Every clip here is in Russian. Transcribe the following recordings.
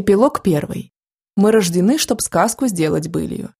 Эпилог первый. Мы рождены, чтоб сказку сделать былью.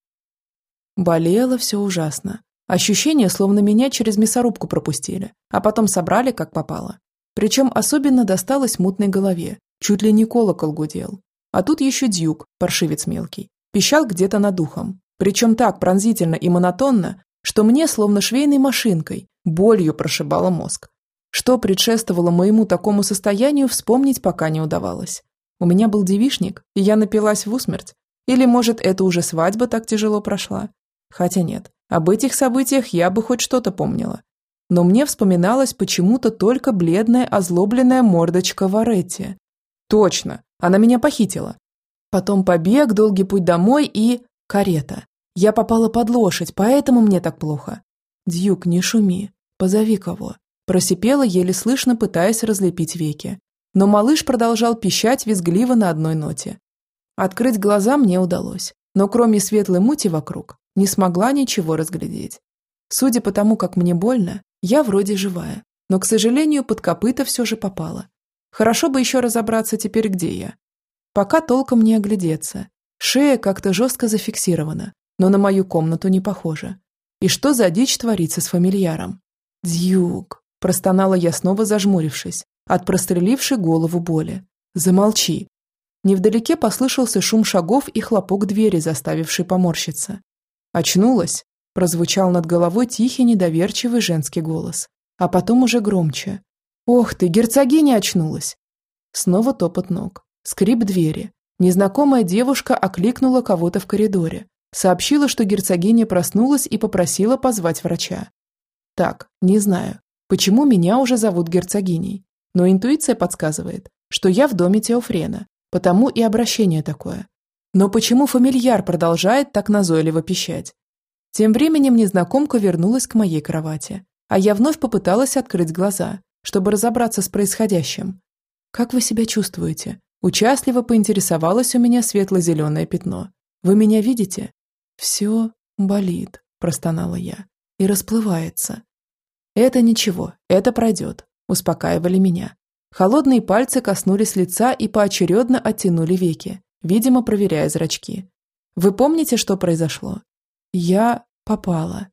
Болело все ужасно. Ощущение, словно меня через мясорубку пропустили, а потом собрали, как попало. Причем особенно досталось мутной голове, чуть ли не колокол гудел. А тут еще дюк, паршивец мелкий, пищал где-то над духом. Причем так пронзительно и монотонно, что мне, словно швейной машинкой, болью прошибало мозг. Что предшествовало моему такому состоянию, вспомнить пока не удавалось. У меня был девишник, и я напилась в усмерть. Или, может, это уже свадьба так тяжело прошла? Хотя нет, об этих событиях я бы хоть что-то помнила. Но мне вспоминалась почему-то только бледная озлобленная мордочка Варетти. Точно, она меня похитила. Потом побег, долгий путь домой и... карета. Я попала под лошадь, поэтому мне так плохо. Дьюк, не шуми. Позови кого. Просипела, еле слышно, пытаясь разлепить веки. Но малыш продолжал пищать визгливо на одной ноте. Открыть глаза мне удалось, но кроме светлой мути вокруг, не смогла ничего разглядеть. Судя по тому, как мне больно, я вроде живая, но, к сожалению, под копыта все же попала. Хорошо бы еще разобраться теперь, где я. Пока толком не оглядеться. Шея как-то жестко зафиксирована, но на мою комнату не похожа. И что за дичь творится с фамильяром? Дьюк, простонала я снова зажмурившись, от прострелившей голову боли. Замолчи. Невдалеке послышался шум шагов и хлопок двери, заставивший поморщиться. Очнулась, прозвучал над головой тихий недоверчивый женский голос, а потом уже громче. «Ох ты, герцогиня очнулась!» Снова топот ног, скрип двери. Незнакомая девушка окликнула кого-то в коридоре, сообщила, что герцогиня проснулась и попросила позвать врача. Так, не знаю, почему меня уже зовут герцогиней, но интуиция подсказывает, что я в доме Теофрена, потому и обращение такое. Но почему фамильяр продолжает так назойливо пищать? Тем временем незнакомка вернулась к моей кровати, а я вновь попыталась открыть глаза, чтобы разобраться с происходящим. «Как вы себя чувствуете?» Участливо поинтересовалось у меня светло-зеленое пятно. «Вы меня видите?» «Все болит», – простонала я, – «и расплывается». «Это ничего, это пройдет», – успокаивали меня. Холодные пальцы коснулись лица и поочередно оттянули веки, видимо, проверяя зрачки. «Вы помните, что произошло?» «Я попала».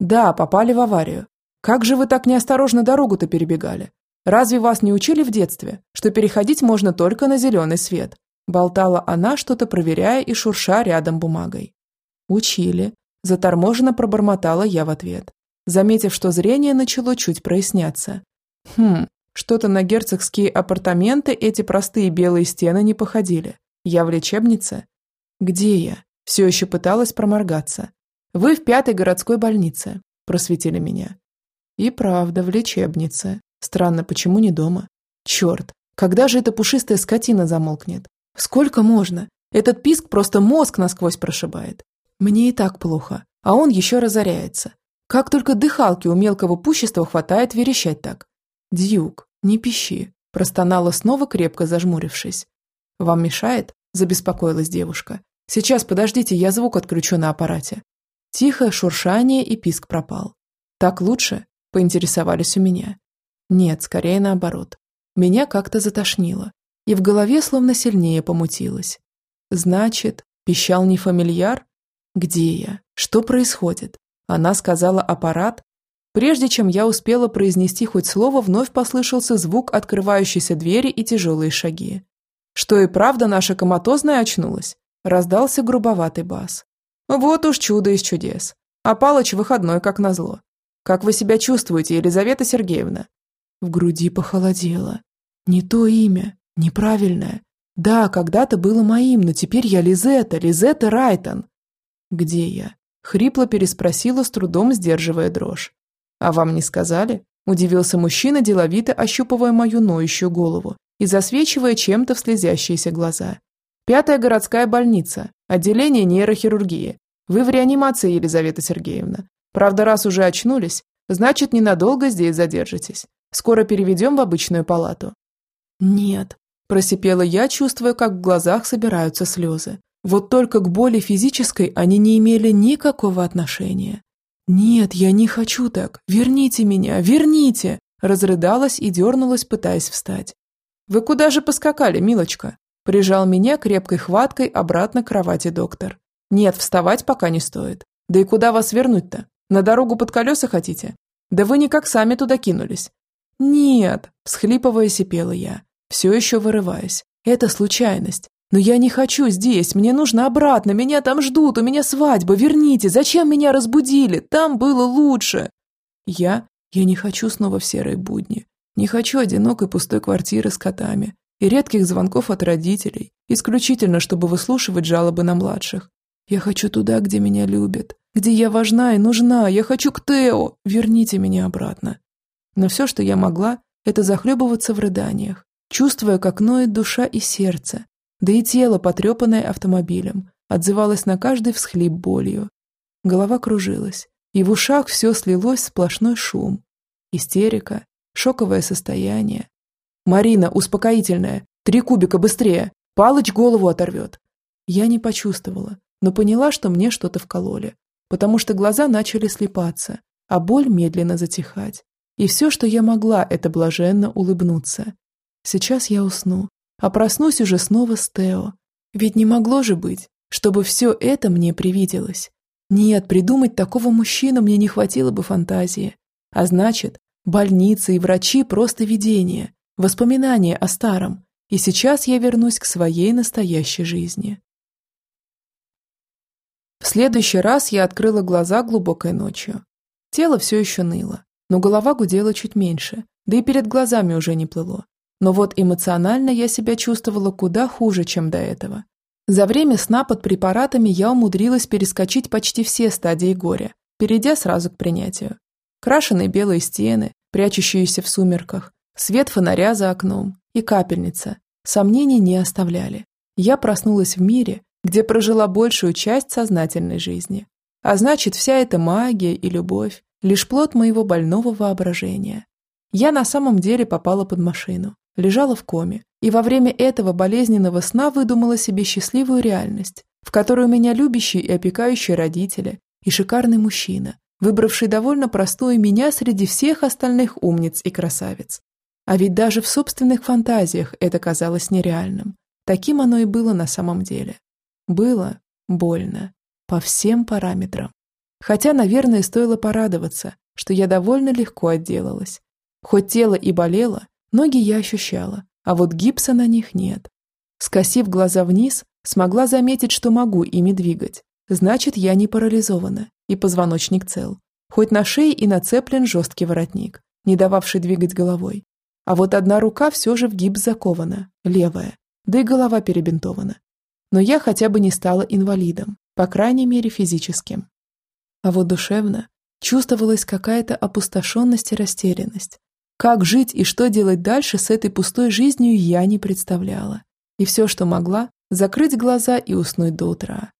«Да, попали в аварию. Как же вы так неосторожно дорогу-то перебегали? Разве вас не учили в детстве, что переходить можно только на зеленый свет?» Болтала она, что-то проверяя и шурша рядом бумагой. «Учили», – заторможенно пробормотала я в ответ, заметив, что зрение начало чуть проясняться. «Хм, что-то на герцогские апартаменты эти простые белые стены не походили. Я в лечебнице? Где я? Все еще пыталась проморгаться. Вы в пятой городской больнице, просветили меня. И правда, в лечебнице. Странно, почему не дома? Черт, когда же эта пушистая скотина замолкнет? Сколько можно? Этот писк просто мозг насквозь прошибает. Мне и так плохо, а он еще разоряется. Как только дыхалки у мелкого пущества хватает верещать так. «Дьюк, не пищи», – простонала снова, крепко зажмурившись. «Вам мешает?» – забеспокоилась девушка. «Сейчас, подождите, я звук отключу на аппарате». Тихое шуршание и писк пропал. «Так лучше?» – поинтересовались у меня. Нет, скорее наоборот. Меня как-то затошнило, и в голове словно сильнее помутилось. Значит, пищал не фамильяр? Где я? Что происходит? Она сказала аппарат, Прежде чем я успела произнести хоть слово, вновь послышался звук открывающейся двери и тяжелые шаги. Что и правда наша коматозная очнулась, раздался грубоватый бас. Вот уж чудо из чудес. А Палыч выходной, как назло. Как вы себя чувствуете, Елизавета Сергеевна? В груди похолодело. Не то имя, неправильное. Да, когда-то было моим, но теперь я Лизетта, Лизетта Райтон. Где я? Хрипло переспросила, с трудом сдерживая дрожь. «А вам не сказали?» – удивился мужчина, деловито ощупывая мою ноющую голову и засвечивая чем-то в слезящиеся глаза. «Пятая городская больница, отделение нейрохирургии. Вы в реанимации, Елизавета Сергеевна. Правда, раз уже очнулись, значит, ненадолго здесь задержитесь. Скоро переведем в обычную палату». «Нет», – просипела я, чувствуя, как в глазах собираются слезы. Вот только к боли физической они не имели никакого отношения. «Нет, я не хочу так! Верните меня! Верните!» Разрыдалась и дернулась, пытаясь встать. «Вы куда же поскакали, милочка?» Прижал меня крепкой хваткой обратно к кровати доктор. Нет, вставать пока не стоит. Да и куда вас вернуть-то? На дорогу под колеса хотите? Да вы никак сами туда кинулись. Нет, всхлипывая сипела я, все еще вырываясь. Это случайность. Но я не хочу здесь, мне нужно обратно, меня там ждут, у меня свадьба, верните, зачем меня разбудили? Там было лучше. Я? Я не хочу снова в серые будни. Не хочу одинокой пустой квартиры с котами и редких звонков от родителей, исключительно чтобы выслушивать жалобы на младших. Я хочу туда, где меня любят, где я важна и нужна, я хочу к Тео, верните меня обратно. Но все, что я могла, это захлебываться в рыданиях, чувствуя, как ноет душа и сердце, да и тело, потрепанное автомобилем, отзывалось на каждый всхлип болью. Голова кружилась, и в ушах все слилось в сплошной шум. Истерика, шоковое состояние. «Марина, успокоительная! Три кубика быстрее! Палыч голову оторвет!» Я не почувствовала, но поняла, что мне что-то вкололи, потому что глаза начали слепаться, а боль медленно затихать. И все, что я могла, это блаженно улыбнуться. Сейчас я усну, а проснусь уже снова с Тео. Ведь не могло же быть, чтобы все это мне привиделось. Нет, придумать такого мужчину мне не хватило бы фантазии. А значит, больницы и врачи – просто видение, воспоминания о старом. И сейчас я вернусь к своей настоящей жизни. В следующий раз я открыла глаза глубокой ночью. Тело все еще ныло, но голова гудела чуть меньше, да и перед глазами уже не плыло. Но вот эмоционально я себя чувствовала куда хуже, чем до этого. За время сна под препаратами я умудрилась перескочить почти все стадии горя, перейдя сразу к принятию. Крашеные белые стены, прячущиеся в сумерках, свет фонаря за окном и капельница. Сомнений не оставляли. Я проснулась в мире, где прожила большую часть сознательной жизни. А значит, вся эта магия и любовь – лишь плод моего больного воображения. Я на самом деле попала под машину, лежала в коме, и во время этого болезненного сна выдумала себе счастливую реальность, в которой у меня любящие и опекающие родители и шикарный мужчина, выбравший довольно простую меня среди всех остальных умниц и красавиц. А ведь даже в собственных фантазиях это казалось нереальным. Таким оно и было на самом деле. Было больно. По всем параметрам. Хотя, наверное, стоило порадоваться, что я довольно легко отделалась. Хоть тело и болело, Ноги я ощущала, а вот гипса на них нет. Скосив глаза вниз, смогла заметить, что могу ими двигать. Значит, я не парализована, и позвоночник цел. Хоть на шее и нацеплен жесткий воротник, не дававший двигать головой. А вот одна рука все же в гипс закована, левая, да и голова перебинтована. Но я хотя бы не стала инвалидом, по крайней мере физическим. А вот душевно чувствовалась какая-то опустошенность и растерянность. Как жить и что делать дальше с этой пустой жизнью я не представляла. И все, что могла, закрыть глаза и уснуть до утра.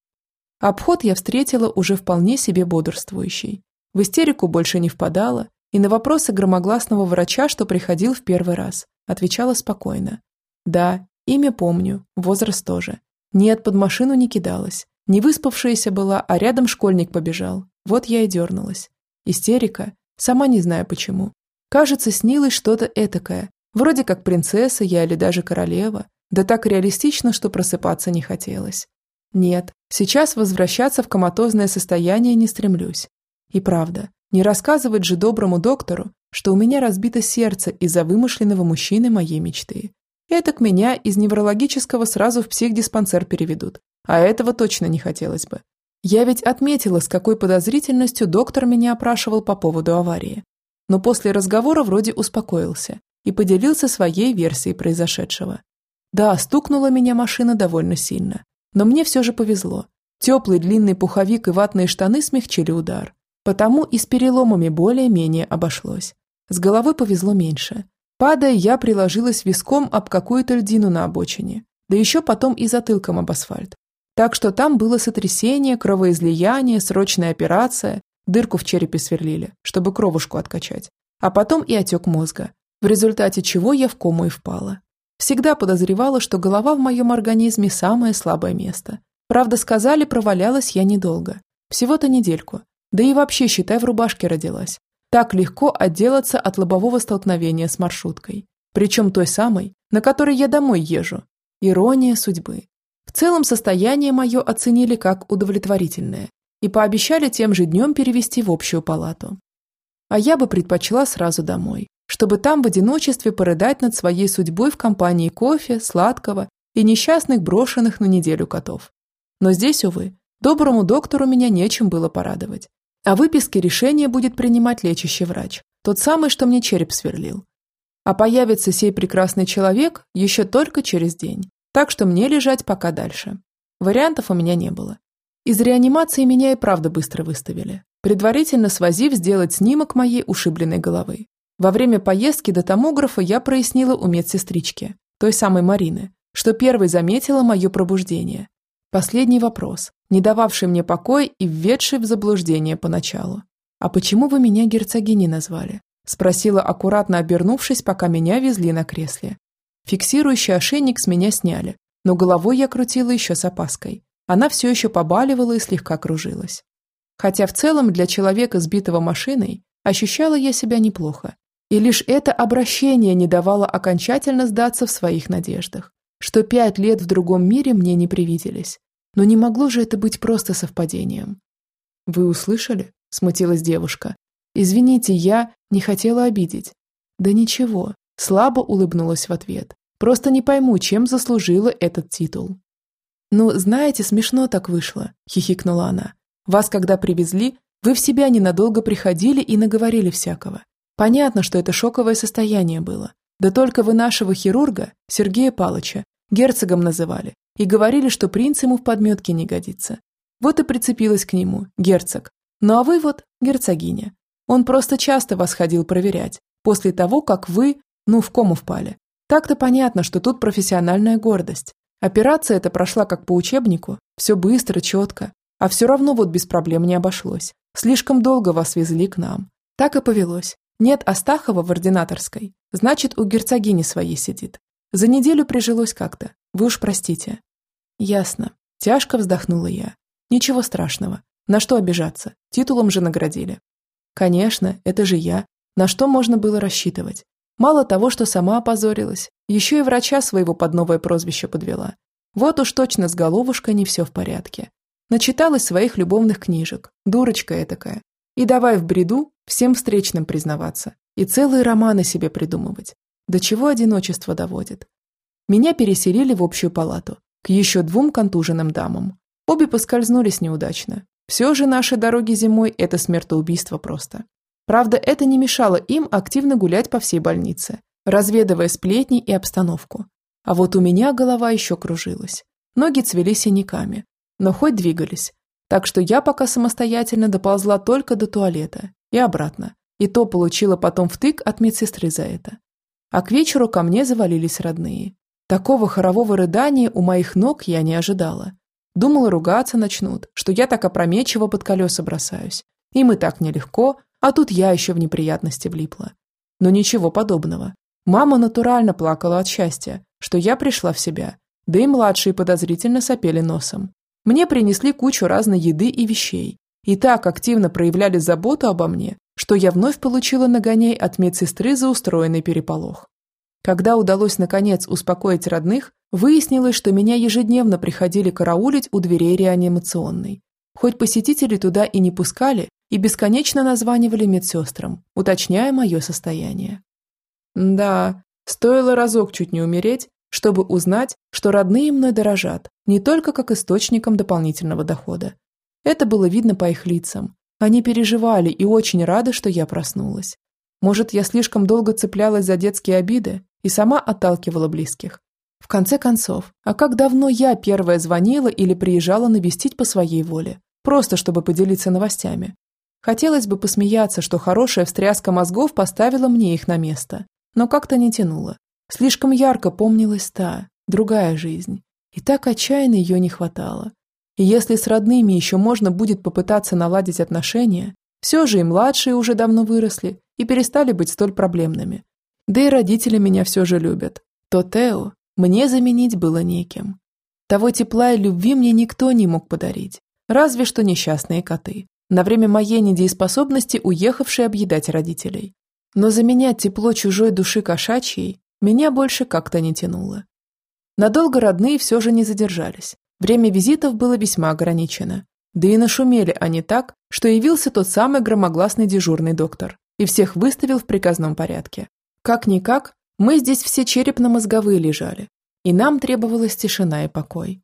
Обход я встретила уже вполне себе бодрствующий. В истерику больше не впадала, и на вопросы громогласного врача, что приходил в первый раз, отвечала спокойно. Да, имя помню, возраст тоже. Нет, под машину не кидалась. Не выспавшаяся была, а рядом школьник побежал. Вот я и дернулась. Истерика, сама не знаю почему. Кажется, снилось что-то этакое, вроде как принцесса я или даже королева, да так реалистично, что просыпаться не хотелось. Нет, сейчас возвращаться в коматозное состояние не стремлюсь. И правда, не рассказывать же доброму доктору, что у меня разбито сердце из-за вымышленного мужчины моей мечты. Это к меня из неврологического сразу в психдиспансер переведут, а этого точно не хотелось бы. Я ведь отметила, с какой подозрительностью доктор меня опрашивал по поводу аварии но после разговора вроде успокоился и поделился своей версией произошедшего. Да, стукнула меня машина довольно сильно, но мне все же повезло. Теплый длинный пуховик и ватные штаны смягчили удар, потому и с переломами более-менее обошлось. С головой повезло меньше. Падая, я приложилась виском об какую-то льдину на обочине, да еще потом и затылком об асфальт. Так что там было сотрясение, кровоизлияние, срочная операция Дырку в черепе сверлили, чтобы кровушку откачать. А потом и отек мозга, в результате чего я в кому и впала. Всегда подозревала, что голова в моем организме самое слабое место. Правда, сказали, провалялась я недолго. Всего-то недельку. Да и вообще, считай, в рубашке родилась. Так легко отделаться от лобового столкновения с маршруткой. Причем той самой, на которой я домой езжу. Ирония судьбы. В целом состояние мое оценили как удовлетворительное и пообещали тем же днем перевести в общую палату. А я бы предпочла сразу домой, чтобы там в одиночестве порыдать над своей судьбой в компании кофе, сладкого и несчастных брошенных на неделю котов. Но здесь, увы, доброму доктору меня нечем было порадовать. А выписке решения будет принимать лечащий врач, тот самый, что мне череп сверлил. А появится сей прекрасный человек еще только через день, так что мне лежать пока дальше. Вариантов у меня не было. Из реанимации меня и правда быстро выставили, предварительно свозив сделать снимок моей ушибленной головы. Во время поездки до томографа я прояснила у медсестрички, той самой Марины, что первой заметила мое пробуждение. Последний вопрос, не дававший мне покоя и введший в заблуждение поначалу. «А почему вы меня герцогиней назвали?» Спросила, аккуратно обернувшись, пока меня везли на кресле. Фиксирующий ошейник с меня сняли, но головой я крутила еще с опаской. Она все еще побаливала и слегка кружилась. Хотя в целом для человека, сбитого машиной, ощущала я себя неплохо. И лишь это обращение не давало окончательно сдаться в своих надеждах, что пять лет в другом мире мне не привиделись. Но не могло же это быть просто совпадением. «Вы услышали?» – смутилась девушка. «Извините, я не хотела обидеть». «Да ничего», – слабо улыбнулась в ответ. «Просто не пойму, чем заслужила этот титул». «Ну, знаете, смешно так вышло», – хихикнула она. «Вас, когда привезли, вы в себя ненадолго приходили и наговорили всякого. Понятно, что это шоковое состояние было. Да только вы нашего хирурга, Сергея Палыча, герцогом называли и говорили, что принц ему в подметке не годится. Вот и прицепилась к нему, герцог. Ну а вы вот герцогиня. Он просто часто вас ходил проверять, после того, как вы, ну, в кому впали. Так-то понятно, что тут профессиональная гордость. Операция эта прошла как по учебнику, все быстро, четко, а все равно вот без проблем не обошлось. Слишком долго вас везли к нам. Так и повелось. Нет Астахова в ординаторской, значит, у герцогини своей сидит. За неделю прижилось как-то, вы уж простите. Ясно. Тяжко вздохнула я. Ничего страшного. На что обижаться? Титулом же наградили. Конечно, это же я. На что можно было рассчитывать? Мало того, что сама опозорилась, еще и врача своего под новое прозвище подвела. Вот уж точно с головушкой не все в порядке. Начиталась своих любовных книжек, дурочка этакая. И давай в бреду всем встречным признаваться. И целые романы себе придумывать. До чего одиночество доводит. Меня переселили в общую палату, к еще двум контуженным дамам. Обе поскользнулись неудачно. Все же наши дороги зимой – это смертоубийство просто. Правда, это не мешало им активно гулять по всей больнице, разведывая сплетни и обстановку. А вот у меня голова еще кружилась. Ноги цвели синяками, но хоть двигались. Так что я пока самостоятельно доползла только до туалета и обратно. И то получила потом втык от медсестры за это. А к вечеру ко мне завалились родные. Такого хорового рыдания у моих ног я не ожидала. Думала, ругаться начнут, что я так опрометчиво под колеса бросаюсь. Им и так нелегко, а тут я еще в неприятности влипла. Но ничего подобного. Мама натурально плакала от счастья, что я пришла в себя, да и младшие подозрительно сопели носом. Мне принесли кучу разной еды и вещей, и так активно проявляли заботу обо мне, что я вновь получила нагоней от медсестры за устроенный переполох. Когда удалось наконец успокоить родных, выяснилось, что меня ежедневно приходили караулить у дверей реанимационной. Хоть посетители туда и не пускали, и бесконечно названивали медсестрам, уточняя мое состояние. Да, стоило разок чуть не умереть, чтобы узнать, что родные мной дорожат, не только как источником дополнительного дохода. Это было видно по их лицам. Они переживали и очень рады, что я проснулась. Может, я слишком долго цеплялась за детские обиды и сама отталкивала близких. В конце концов, а как давно я первая звонила или приезжала навестить по своей воле, просто чтобы поделиться новостями. Хотелось бы посмеяться, что хорошая встряска мозгов поставила мне их на место но как-то не тянуло. Слишком ярко помнилась та, другая жизнь, и так отчаянно ее не хватало. И если с родными еще можно будет попытаться наладить отношения, все же и младшие уже давно выросли и перестали быть столь проблемными. Да и родители меня все же любят. То Тео мне заменить было неким. Того тепла и любви мне никто не мог подарить, разве что несчастные коты, на время моей недееспособности уехавшие объедать родителей. Но заменять тепло чужой души кошачьей меня больше как-то не тянуло. Надолго родные все же не задержались. Время визитов было весьма ограничено. Да и нашумели они так, что явился тот самый громогласный дежурный доктор и всех выставил в приказном порядке. Как-никак, мы здесь все черепно-мозговые лежали, и нам требовалась тишина и покой.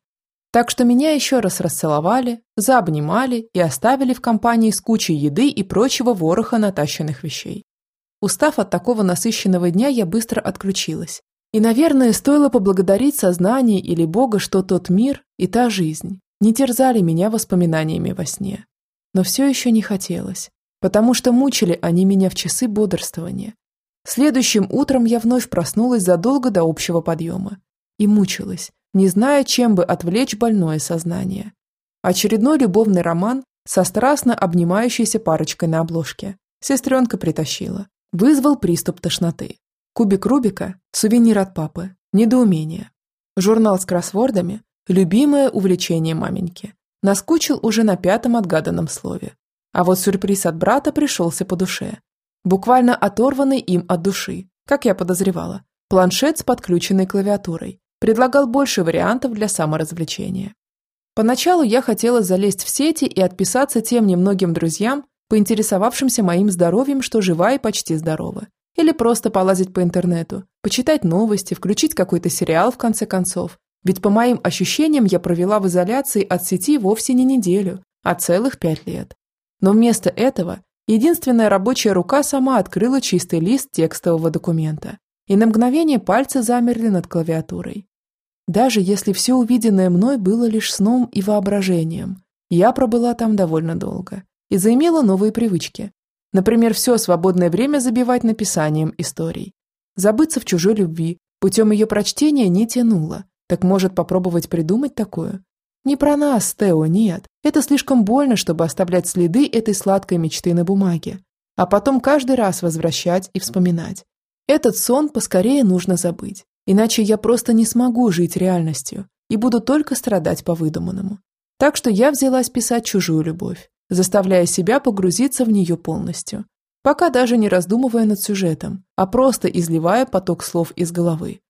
Так что меня еще раз расцеловали, заобнимали и оставили в компании с кучей еды и прочего вороха натащенных вещей. Устав от такого насыщенного дня, я быстро отключилась. И, наверное, стоило поблагодарить сознание или Бога, что тот мир и та жизнь не терзали меня воспоминаниями во сне. Но все еще не хотелось, потому что мучили они меня в часы бодрствования. Следующим утром я вновь проснулась задолго до общего подъема и мучилась, не зная, чем бы отвлечь больное сознание. Очередной любовный роман со страстно обнимающейся парочкой на обложке. Сестренка притащила. Вызвал приступ тошноты. Кубик Рубика – сувенир от папы. Недоумение. Журнал с кроссвордами Любимое увлечение маменьки. Наскучил уже на пятом отгаданном слове. А вот сюрприз от брата пришелся по душе. Буквально оторванный им от души, как я подозревала. Планшет с подключенной клавиатурой предлагал больше вариантов для саморазвлечения. Поначалу я хотела залезть в сети и отписаться тем немногим друзьям, поинтересовавшимся моим здоровьем, что жива и почти здорова. Или просто полазить по интернету, почитать новости, включить какой-то сериал в конце концов, ведь по моим ощущениям я провела в изоляции от сети вовсе не неделю, а целых пять лет. Но вместо этого единственная рабочая рука сама открыла чистый лист текстового документа, и на мгновение пальцы замерли над клавиатурой. Даже если все увиденное мной было лишь сном и воображением, я пробыла там довольно долго и заимела новые привычки. Например, все свободное время забивать написанием историй. Забыться в чужой любви путем ее прочтения не тянуло, так может попробовать придумать такое? Не про нас, Тео, нет. Это слишком больно, чтобы оставлять следы этой сладкой мечты на бумаге. А потом каждый раз возвращать и вспоминать. Этот сон поскорее нужно забыть. Иначе я просто не смогу жить реальностью и буду только страдать по выдуманному. Так что я взялась писать чужую любовь, заставляя себя погрузиться в нее полностью. Пока даже не раздумывая над сюжетом, а просто изливая поток слов из головы.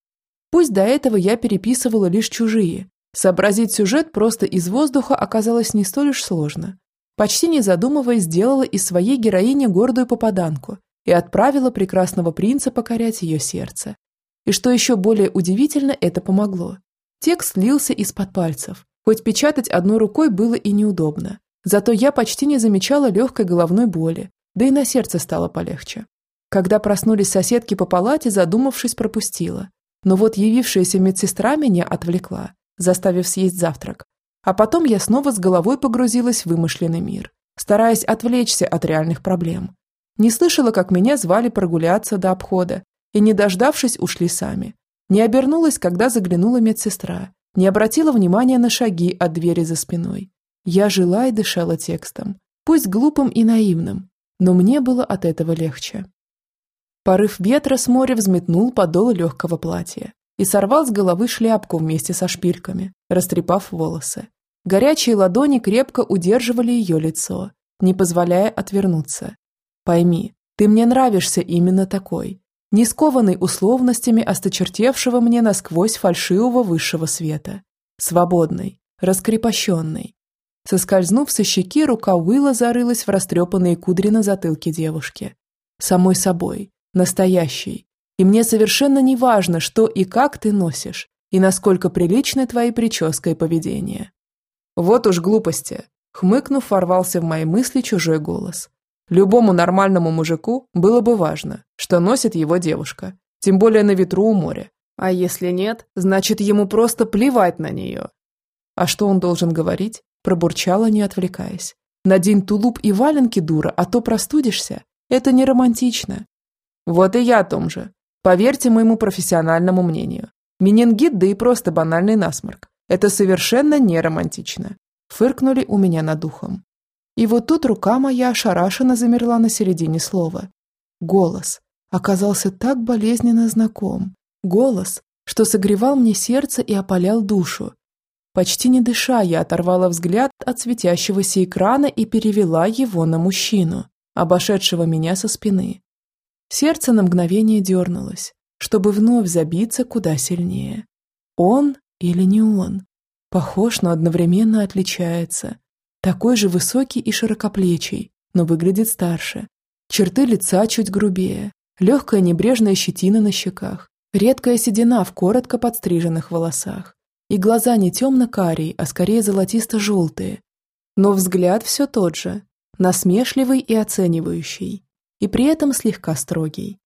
Пусть до этого я переписывала лишь чужие. Сообразить сюжет просто из воздуха оказалось не столь уж сложно. Почти не задумываясь, сделала из своей героини гордую попаданку и отправила прекрасного принца покорять ее сердце. И что еще более удивительно, это помогло. Текст слился из-под пальцев. Хоть печатать одной рукой было и неудобно. Зато я почти не замечала легкой головной боли, да и на сердце стало полегче. Когда проснулись соседки по палате, задумавшись, пропустила. Но вот явившаяся медсестра меня отвлекла, заставив съесть завтрак. А потом я снова с головой погрузилась в вымышленный мир, стараясь отвлечься от реальных проблем. Не слышала, как меня звали прогуляться до обхода, и, не дождавшись, ушли сами. Не обернулась, когда заглянула медсестра, не обратила внимания на шаги от двери за спиной. Я жила и дышала текстом, пусть глупым и наивным, но мне было от этого легче. Порыв ветра с моря взметнул подол легкого платья и сорвал с головы шляпку вместе со шпильками, растрепав волосы. Горячие ладони крепко удерживали ее лицо, не позволяя отвернуться. «Пойми, ты мне нравишься именно такой, не скованный условностями осточертевшего мне насквозь фальшивого высшего света. Свободный, раскрепощенный». Соскользнув со щеки, рука Уилла зарылась в растрепанные кудри на затылке девушки. Самой собой, настоящий. И мне совершенно не важно, что и как ты носишь, и насколько приличны твои прическа и поведение. Вот уж глупости. Хмыкнув, ворвался в мои мысли чужой голос. Любому нормальному мужику было бы важно, что носит его девушка, тем более на ветру у моря. А если нет, значит ему просто плевать на нее. А что он должен говорить? Пробурчала, не отвлекаясь. Надень тулуп и валенки, дура, а то простудишься. Это не романтично. Вот и я о том же. Поверьте моему профессиональному мнению. Менингит, да и просто банальный насморк. Это совершенно не романтично. Фыркнули у меня над духом. И вот тут рука моя ошарашенно замерла на середине слова. Голос оказался так болезненно знаком. Голос, что согревал мне сердце и опалял душу. Почти не дыша, я оторвала взгляд от светящегося экрана и перевела его на мужчину, обошедшего меня со спины. Сердце на мгновение дернулось, чтобы вновь забиться куда сильнее. Он или не он? Похож, но одновременно отличается. Такой же высокий и широкоплечий, но выглядит старше. Черты лица чуть грубее, легкая небрежная щетина на щеках, редкая седина в коротко подстриженных волосах. И глаза не темно-карие, а скорее золотисто-желтые. Но взгляд все тот же, насмешливый и оценивающий, и при этом слегка строгий.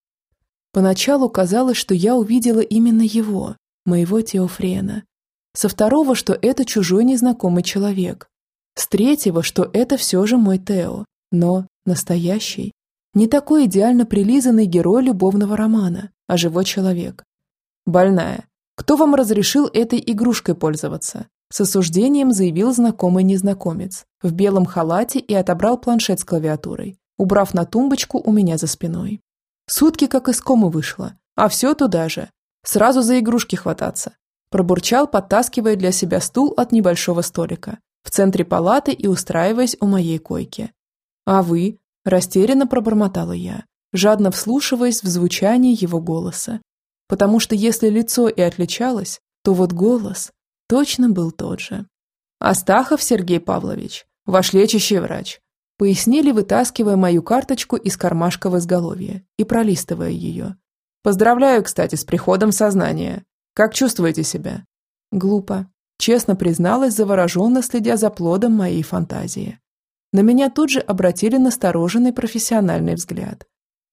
Поначалу казалось, что я увидела именно его, моего Теофрена. Со второго, что это чужой незнакомый человек. С третьего, что это все же мой Тео, но настоящий. Не такой идеально прилизанный герой любовного романа, а живой человек. Больная. Кто вам разрешил этой игрушкой пользоваться? С осуждением заявил знакомый незнакомец в белом халате и отобрал планшет с клавиатурой, убрав на тумбочку у меня за спиной. Сутки как из комы вышло, а все туда же. Сразу за игрушки хвататься. Пробурчал, подтаскивая для себя стул от небольшого столика в центре палаты и устраиваясь у моей койки. «А вы?» – растерянно пробормотала я, жадно вслушиваясь в звучание его голоса. Потому что если лицо и отличалось, то вот голос точно был тот же. «Астахов Сергей Павлович, ваш лечащий врач», пояснили, вытаскивая мою карточку из кармашка в изголовье и пролистывая ее. Поздравляю, кстати, с приходом в сознание. Как чувствуете себя? Глупо. Честно призналась, завороженно следя за плодом моей фантазии. На меня тут же обратили настороженный профессиональный взгляд.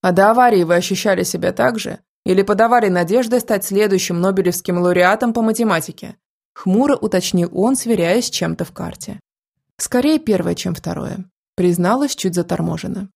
А до аварии вы ощущали себя так же? Или подавали надежды стать следующим Нобелевским лауреатом по математике? Хмуро уточнил он, сверяясь с чем-то в карте. Скорее первое, чем второе. Призналась чуть заторможенно.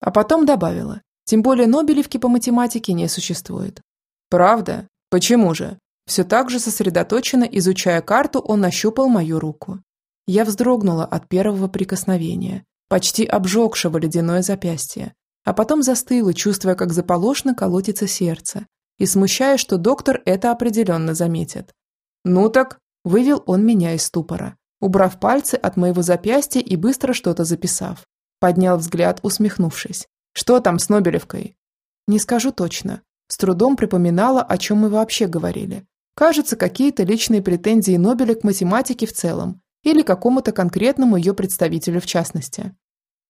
А потом добавила. Тем более Нобелевки по математике не существует. Правда? Почему же? Все так же сосредоточенно, изучая карту, он нащупал мою руку. Я вздрогнула от первого прикосновения, почти обжегшего ледяное запястье, а потом застыла, чувствуя, как заполошно колотится сердце, и смущая, что доктор это определенно заметит. «Ну так», – вывел он меня из ступора, убрав пальцы от моего запястья и быстро что-то записав. Поднял взгляд, усмехнувшись. Что там с Нобелевкой? Не скажу точно. С трудом припоминала, о чем мы вообще говорили. Кажется, какие-то личные претензии Нобеля к математике в целом или какому-то конкретному ее представителю в частности.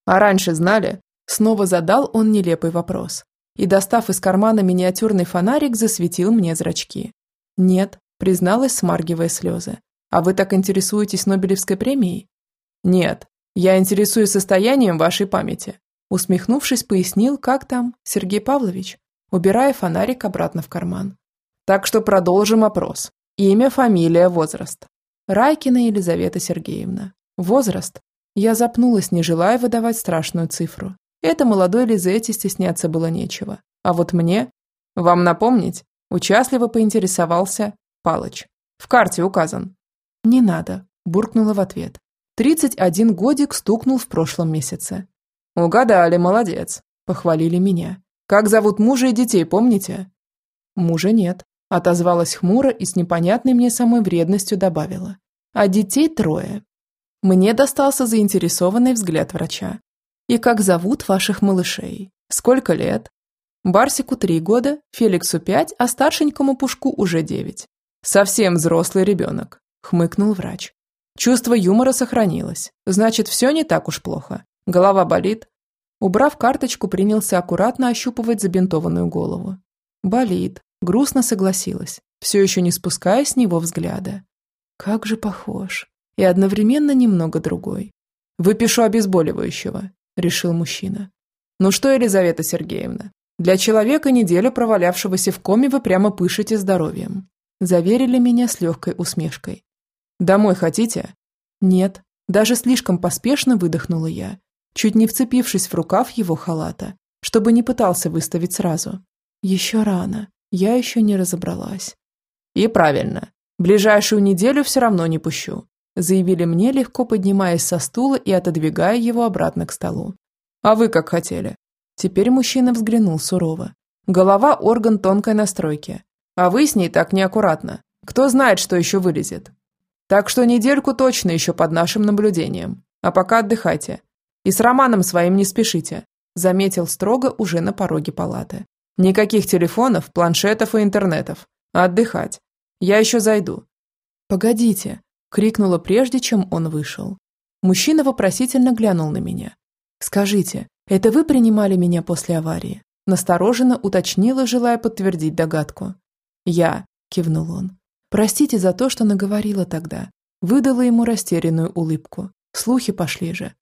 А раньше знали? Снова задал он нелепый вопрос. И, достав из кармана миниатюрный фонарик, засветил мне зрачки. «Нет», призналась, смаргивая слезы. «А вы так интересуетесь Нобелевской премией?» «Нет, я интересуюсь состоянием вашей памяти. Усмехнувшись, пояснил, как там, Сергей Павлович, убирая фонарик обратно в карман. Так что продолжим опрос. Имя, фамилия, возраст. Райкина Елизавета Сергеевна. Возраст. Я запнулась, не желая выдавать страшную цифру. Это молодой Лизете стесняться было нечего. А вот мне... Вам напомнить? Участливо поинтересовался Палыч. В карте указан. Не надо, буркнула в ответ. Тридцать один годик стукнул в прошлом месяце. «Угадали, молодец», – похвалили меня. «Как зовут мужа и детей, помните?» «Мужа нет», – отозвалась хмуро и с непонятной мне самой вредностью добавила. «А детей трое». Мне достался заинтересованный взгляд врача. «И как зовут ваших малышей? Сколько лет?» Барсику три года, Феликсу пять, а старшенькому Пушку уже девять. «Совсем взрослый ребенок», – хмыкнул врач. Чувство юмора сохранилось. Значит, все не так уж плохо. Голова болит. Убрав карточку, принялся аккуратно ощупывать забинтованную голову. Болит. Грустно согласилась, все еще не спуская с него взгляда. Как же похож. И одновременно немного другой. «Выпишу обезболивающего», – решил мужчина. «Ну что, Елизавета Сергеевна, для человека, неделю провалявшегося в коме, вы прямо пышете здоровьем», – заверили меня с легкой усмешкой. «Домой хотите?» «Нет», даже слишком поспешно выдохнула я, чуть не вцепившись в рукав его халата, чтобы не пытался выставить сразу. Еще рано, я еще не разобралась. И правильно, ближайшую неделю все равно не пущу, заявили мне, легко поднимаясь со стула и отодвигая его обратно к столу. А вы как хотели? Теперь мужчина взглянул сурово. Голова – орган тонкой настройки. А вы с ней так неаккуратно. Кто знает, что еще вылезет. Так что недельку точно еще под нашим наблюдением. А пока отдыхайте. И с Романом своим не спешите», – заметил строго уже на пороге палаты. «Никаких телефонов, планшетов и интернетов. Отдыхать. Я еще зайду». «Погодите», – крикнула прежде, чем он вышел. Мужчина вопросительно глянул на меня. «Скажите, это вы принимали меня после аварии?» Настороженно уточнила, желая подтвердить догадку. «Я», – кивнул он. «Простите за то, что наговорила тогда». Выдала ему растерянную улыбку. Слухи пошли же.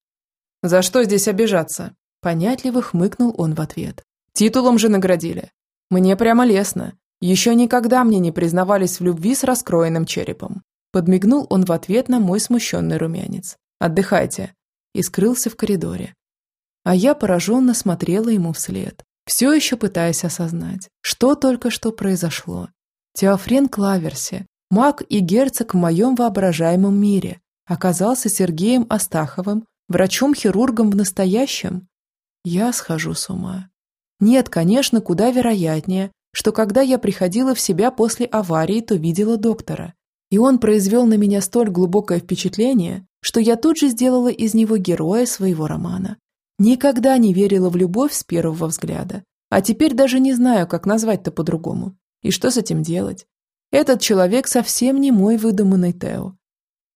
«За что здесь обижаться?» Понятливо хмыкнул он в ответ. «Титулом же наградили. Мне прямо лестно. Еще никогда мне не признавались в любви с раскроенным черепом». Подмигнул он в ответ на мой смущенный румянец. «Отдыхайте». И скрылся в коридоре. А я пораженно смотрела ему вслед, все еще пытаясь осознать, что только что произошло. Теофрен Клаверси, маг и герцог в моем воображаемом мире, оказался Сергеем Астаховым, врачом-хирургом в настоящем. Я схожу с ума. Нет, конечно, куда вероятнее, что когда я приходила в себя после аварии, то видела доктора. И он произвел на меня столь глубокое впечатление, что я тут же сделала из него героя своего романа. Никогда не верила в любовь с первого взгляда. А теперь даже не знаю, как назвать-то по-другому. И что с этим делать? Этот человек совсем не мой выдуманный Тео.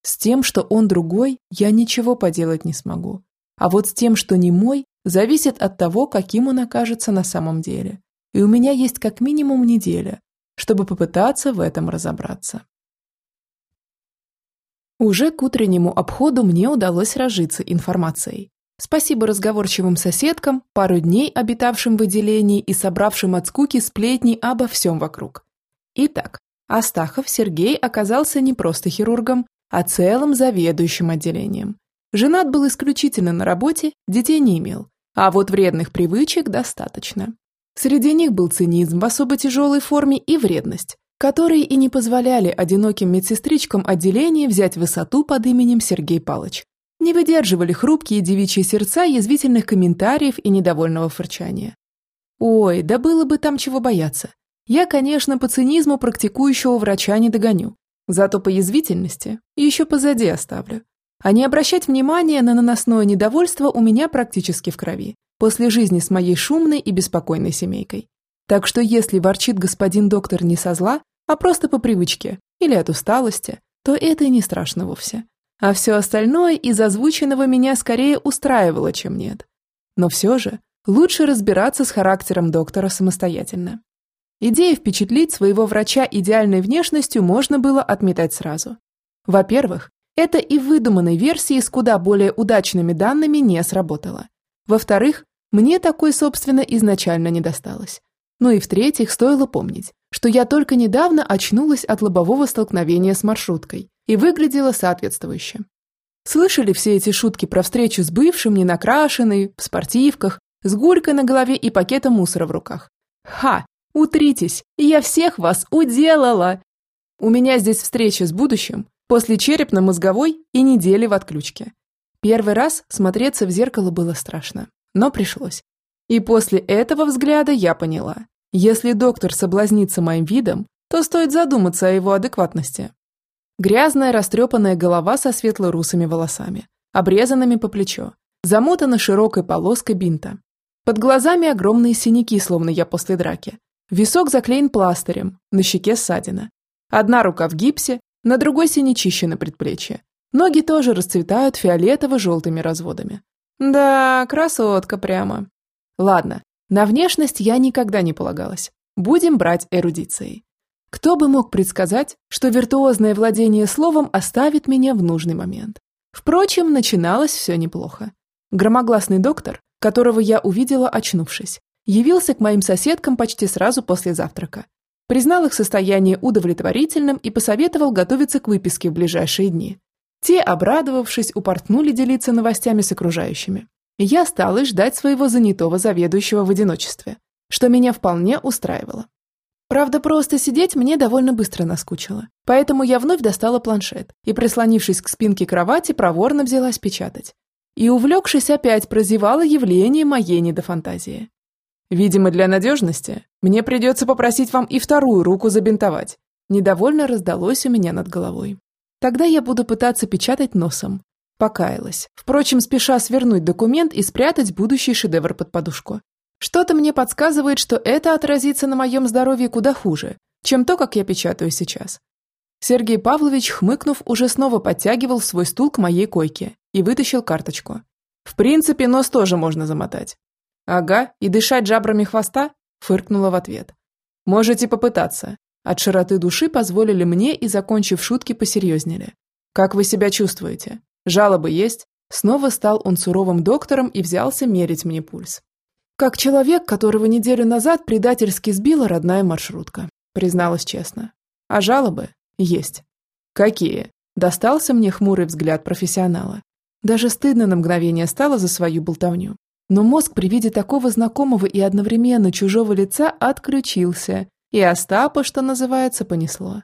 С тем, что он другой, я ничего поделать не смогу. А вот с тем, что не мой, зависит от того, каким он окажется на самом деле. И у меня есть как минимум неделя, чтобы попытаться в этом разобраться. Уже к утреннему обходу мне удалось разжиться информацией. Спасибо разговорчивым соседкам, пару дней обитавшим в отделении и собравшим от скуки сплетни обо всем вокруг. Итак, Астахов Сергей оказался не просто хирургом, а целым заведующим отделением. Женат был исключительно на работе, детей не имел, а вот вредных привычек достаточно. Среди них был цинизм в особо тяжелой форме и вредность, которые и не позволяли одиноким медсестричкам отделения взять высоту под именем Сергей Палыч, не выдерживали хрупкие девичьи сердца язвительных комментариев и недовольного фырчания. Ой, да было бы там чего бояться. Я, конечно, по цинизму практикующего врача не догоню, зато по язвительности еще позади оставлю. А не обращать внимания на наносное недовольство у меня практически в крови, после жизни с моей шумной и беспокойной семейкой. Так что если ворчит господин доктор не со зла, а просто по привычке или от усталости, то это и не страшно вовсе а все остальное из озвученного меня скорее устраивало, чем нет. Но все же лучше разбираться с характером доктора самостоятельно. Идею впечатлить своего врача идеальной внешностью можно было отметать сразу. Во-первых, это и в выдуманной версии с куда более удачными данными не сработало. Во-вторых, мне такой, собственно, изначально не досталось. Ну и в-третьих, стоило помнить, что я только недавно очнулась от лобового столкновения с маршруткой и выглядела соответствующе. Слышали все эти шутки про встречу с бывшим, ненакрашенной, в спортивках, с гулькой на голове и пакетом мусора в руках? Ха! Утритесь, я всех вас уделала! У меня здесь встреча с будущим после черепно-мозговой и недели в отключке. Первый раз смотреться в зеркало было страшно, но пришлось. И после этого взгляда я поняла, если доктор соблазнится моим видом, то стоит задуматься о его адекватности. Грязная растрепанная голова со светло-русыми волосами, обрезанными по плечо, замотана широкой полоской бинта. Под глазами огромные синяки, словно я после драки. Висок заклеен пластырем, на щеке ссадина. Одна рука в гипсе, на другой синячище на предплечье. Ноги тоже расцветают фиолетово-желтыми разводами. Да, красотка прямо. Ладно, на внешность я никогда не полагалась. Будем брать эрудицией. Кто бы мог предсказать, что виртуозное владение словом оставит меня в нужный момент? Впрочем, начиналось все неплохо. Громогласный доктор, которого я увидела, очнувшись, явился к моим соседкам почти сразу после завтрака. Признал их состояние удовлетворительным и посоветовал готовиться к выписке в ближайшие дни. Те, обрадовавшись, упорхнули делиться новостями с окружающими. Я стала ждать своего занятого заведующего в одиночестве, что меня вполне устраивало. Правда, просто сидеть мне довольно быстро наскучило. Поэтому я вновь достала планшет и, прислонившись к спинке кровати, проворно взялась печатать. И, увлекшись, опять прозевала явление моей недофантазии. Видимо, для надежности мне придется попросить вам и вторую руку забинтовать. Недовольно раздалось у меня над головой. Тогда я буду пытаться печатать носом. Покаялась, впрочем, спеша свернуть документ и спрятать будущий шедевр под подушку. Что-то мне подсказывает, что это отразится на моем здоровье куда хуже, чем то, как я печатаю сейчас. Сергей Павлович, хмыкнув, уже снова подтягивал свой стул к моей койке и вытащил карточку. В принципе, нос тоже можно замотать. Ага, и дышать жабрами хвоста? Фыркнула в ответ. Можете попытаться. От широты души позволили мне и, закончив шутки, посерьезнели. Как вы себя чувствуете? Жалобы есть? Снова стал он суровым доктором и взялся мерить мне пульс. Как человек, которого неделю назад предательски сбила родная маршрутка, призналась честно. А жалобы? Есть. Какие? Достался мне хмурый взгляд профессионала. Даже стыдно на мгновение стало за свою болтовню. Но мозг при виде такого знакомого и одновременно чужого лица отключился, и Остапа, что называется, понесло.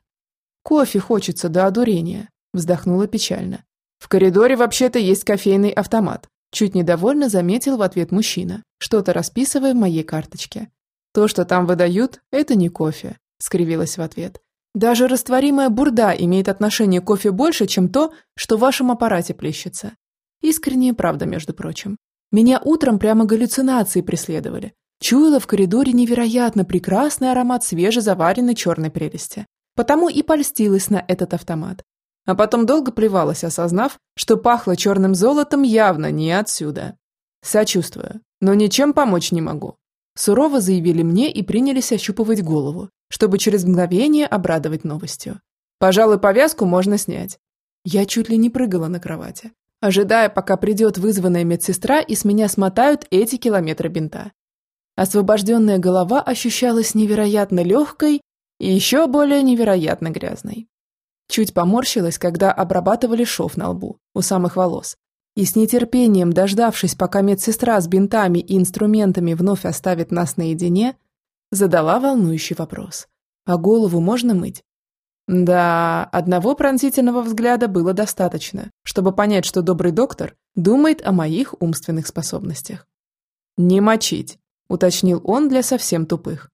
«Кофе хочется до одурения», – вздохнула печально. «В коридоре вообще-то есть кофейный автомат», – чуть недовольно заметил в ответ мужчина, что-то расписывая в моей карточке. «То, что там выдают, это не кофе», – скривилась в ответ. Даже растворимая бурда имеет отношение к кофе больше, чем то, что в вашем аппарате плещется. Искренняя правда, между прочим. Меня утром прямо галлюцинации преследовали. Чуяла в коридоре невероятно прекрасный аромат свежезаваренной черной прелести. Потому и польстилась на этот автомат. А потом долго плевалась, осознав, что пахло черным золотом явно не отсюда. Сочувствую, но ничем помочь не могу. Сурово заявили мне и принялись ощупывать голову, чтобы через мгновение обрадовать новостью. Пожалуй, повязку можно снять. Я чуть ли не прыгала на кровати, ожидая, пока придет вызванная медсестра и с меня смотают эти километры бинта. Освобожденная голова ощущалась невероятно легкой и еще более невероятно грязной. Чуть поморщилась, когда обрабатывали шов на лбу, у самых волос. И с нетерпением, дождавшись, пока медсестра с бинтами и инструментами вновь оставит нас наедине, Задала волнующий вопрос. А голову можно мыть? Да, одного пронзительного взгляда было достаточно, чтобы понять, что добрый доктор думает о моих умственных способностях. «Не мочить», – уточнил он для совсем тупых.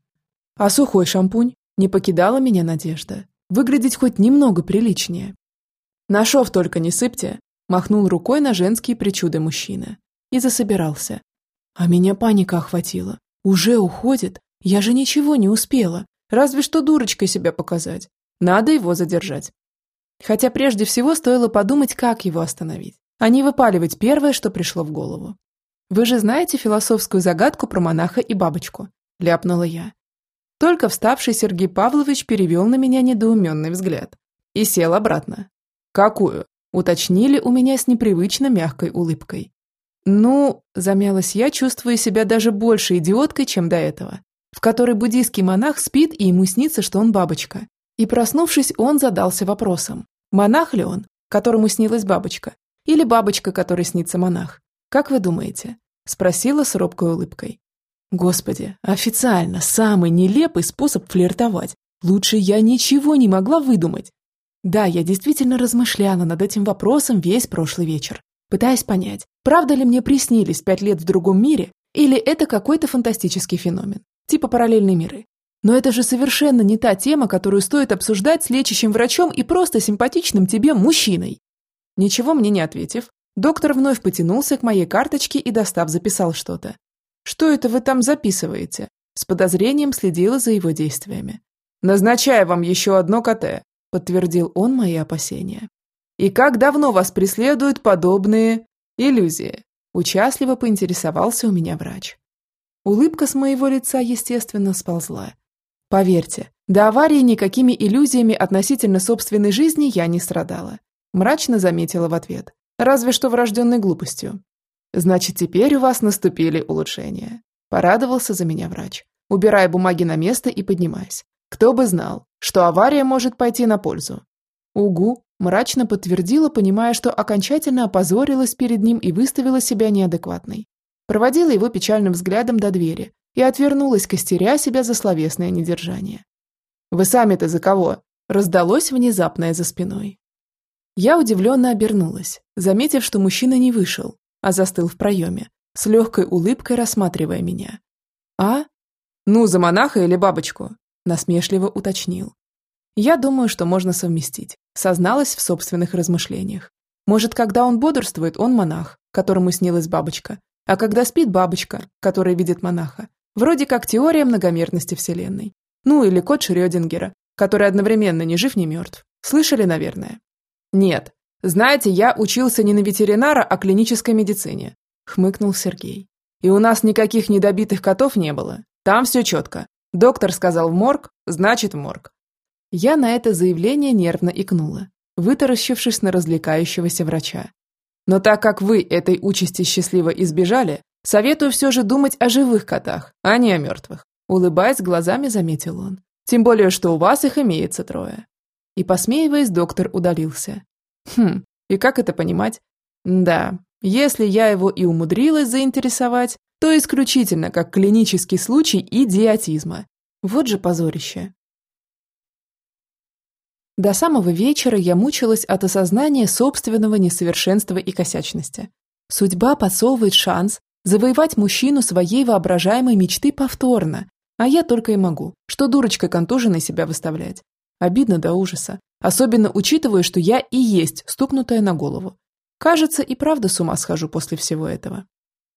А сухой шампунь не покидала меня надежда. Выглядеть хоть немного приличнее. «На только не сыпьте», – махнул рукой на женские причуды мужчина. И засобирался. А меня паника охватила. Уже уходит, я же ничего не успела, разве что дурочкой себя показать. Надо его задержать. Хотя прежде всего стоило подумать, как его остановить, а не выпаливать первое, что пришло в голову. «Вы же знаете философскую загадку про монаха и бабочку?» – ляпнула я. Только вставший Сергей Павлович перевел на меня недоуменный взгляд и сел обратно. «Какую?» – уточнили у меня с непривычно мягкой улыбкой. «Ну», – замялась я, чувствуя себя даже больше идиоткой, чем до этого в которой буддийский монах спит и ему снится, что он бабочка. И проснувшись, он задался вопросом, монах ли он, которому снилась бабочка, или бабочка, которой снится монах? Как вы думаете? Спросила с робкой улыбкой. Господи, официально самый нелепый способ флиртовать. Лучше я ничего не могла выдумать. Да, я действительно размышляла над этим вопросом весь прошлый вечер, пытаясь понять, правда ли мне приснились пять лет в другом мире, или это какой-то фантастический феномен типа параллельные миры. Но это же совершенно не та тема, которую стоит обсуждать с лечащим врачом и просто симпатичным тебе мужчиной. Ничего мне не ответив, доктор вновь потянулся к моей карточке и, достав, записал что-то. «Что это вы там записываете?» С подозрением следила за его действиями. «Назначаю вам еще одно КТ», – подтвердил он мои опасения. «И как давно вас преследуют подобные иллюзии?» Участливо поинтересовался у меня врач. Улыбка с моего лица, естественно, сползла. Поверьте, до аварии никакими иллюзиями относительно собственной жизни я не страдала. Мрачно заметила в ответ. Разве что врожденной глупостью. Значит, теперь у вас наступили улучшения. Порадовался за меня врач, убирая бумаги на место и поднимаясь. Кто бы знал, что авария может пойти на пользу. Угу, мрачно подтвердила, понимая, что окончательно опозорилась перед ним и выставила себя неадекватной проводила его печальным взглядом до двери и отвернулась, костеря себя за словесное недержание. «Вы сами-то за кого?» раздалось внезапное за спиной. Я удивленно обернулась, заметив, что мужчина не вышел, а застыл в проеме, с легкой улыбкой рассматривая меня. «А? Ну, за монаха или бабочку?» насмешливо уточнил. Я думаю, что можно совместить, созналась в собственных размышлениях. Может, когда он бодрствует, он монах, которому снилась бабочка, а когда спит бабочка, которая видит монаха, вроде как теория многомерности Вселенной. Ну или код Шрёдингера, который одновременно ни жив, ни мертв. Слышали, наверное? Нет. Знаете, я учился не на ветеринара, а клинической медицине, хмыкнул Сергей. И у нас никаких недобитых котов не было. Там все четко. Доктор сказал морг, значит морг. Я на это заявление нервно икнула, вытаращившись на развлекающегося врача. Но так как вы этой участи счастливо избежали, советую все же думать о живых котах, а не о мертвых. Улыбаясь глазами, заметил он. Тем более, что у вас их имеется трое. И, посмеиваясь, доктор удалился. Хм, и как это понимать? Да, если я его и умудрилась заинтересовать, то исключительно как клинический случай идиотизма. Вот же позорище. До самого вечера я мучилась от осознания собственного несовершенства и косячности. Судьба подсовывает шанс завоевать мужчину своей воображаемой мечты повторно, а я только и могу, что дурочкой контуженной себя выставлять. Обидно до ужаса, особенно учитывая, что я и есть стукнутая на голову. Кажется, и правда с ума схожу после всего этого.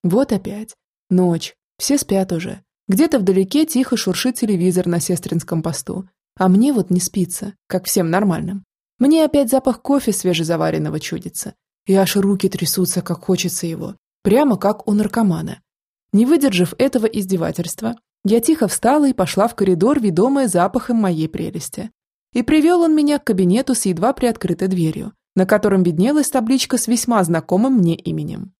Вот опять. Ночь. Все спят уже. Где-то вдалеке тихо шуршит телевизор на сестринском посту. А мне вот не спится, как всем нормальным. Мне опять запах кофе свежезаваренного чудится. И аж руки трясутся, как хочется его. Прямо как у наркомана. Не выдержав этого издевательства, я тихо встала и пошла в коридор, ведомая запахом моей прелести. И привел он меня к кабинету с едва приоткрытой дверью, на котором виднелась табличка с весьма знакомым мне именем.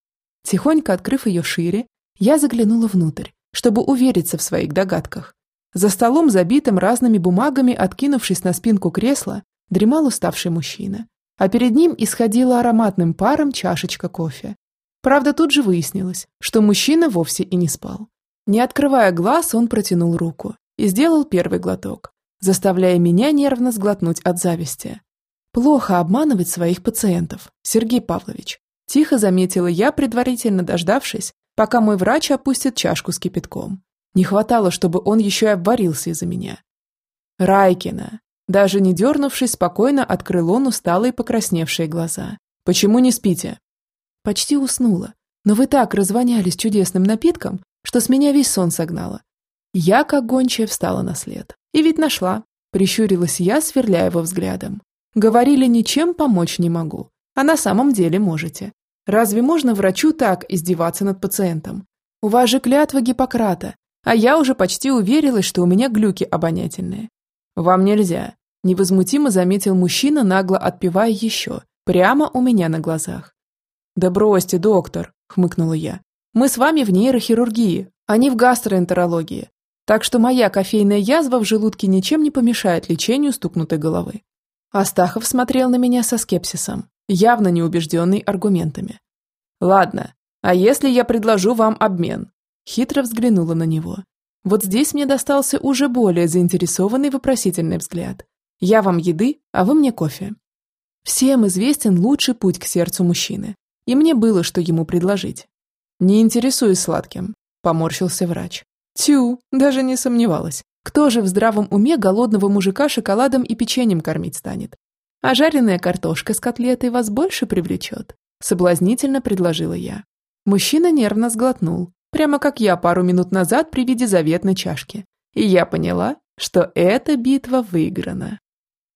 Тихонько открыв ее шире, я заглянула внутрь, чтобы увериться в своих догадках. За столом, забитым разными бумагами, откинувшись на спинку кресла, дремал уставший мужчина, а перед ним исходила ароматным паром чашечка кофе. Правда, тут же выяснилось, что мужчина вовсе и не спал. Не открывая глаз, он протянул руку и сделал первый глоток, заставляя меня нервно сглотнуть от зависти. Плохо обманывать своих пациентов, Сергей Павлович. Тихо заметила я, предварительно дождавшись, пока мой врач опустит чашку с кипятком. Не хватало, чтобы он еще и обварился из-за меня. Райкина. Даже не дернувшись, спокойно открыл он усталые покрасневшие глаза. «Почему не спите?» Почти уснула. Но вы так развонялись чудесным напитком, что с меня весь сон согнало. Я, как гончая, встала на след. И ведь нашла. Прищурилась я, сверляя его взглядом. Говорили, ничем помочь не могу. А на самом деле можете. Разве можно врачу так издеваться над пациентом? У вас же клятва Гиппократа, а я уже почти уверилась, что у меня глюки обонятельные. Вам нельзя. Невозмутимо заметил мужчина, нагло отпивая еще, прямо у меня на глазах. «Да бросьте, доктор», – хмыкнула я. «Мы с вами в нейрохирургии, а не в гастроэнтерологии. Так что моя кофейная язва в желудке ничем не помешает лечению стукнутой головы». Астахов смотрел на меня со скепсисом, явно не убежденный аргументами. «Ладно, а если я предложу вам обмен?» Хитро взглянула на него. Вот здесь мне достался уже более заинтересованный вопросительный взгляд. «Я вам еды, а вы мне кофе». Всем известен лучший путь к сердцу мужчины, и мне было, что ему предложить. «Не интересуюсь сладким», – поморщился врач. «Тю, даже не сомневалась. Кто же в здравом уме голодного мужика шоколадом и печеньем кормить станет? А жареная картошка с котлетой вас больше привлечет?» Соблазнительно предложила я. Мужчина нервно сглотнул, прямо как я пару минут назад при виде заветной чашки. И я поняла, что эта битва выиграна.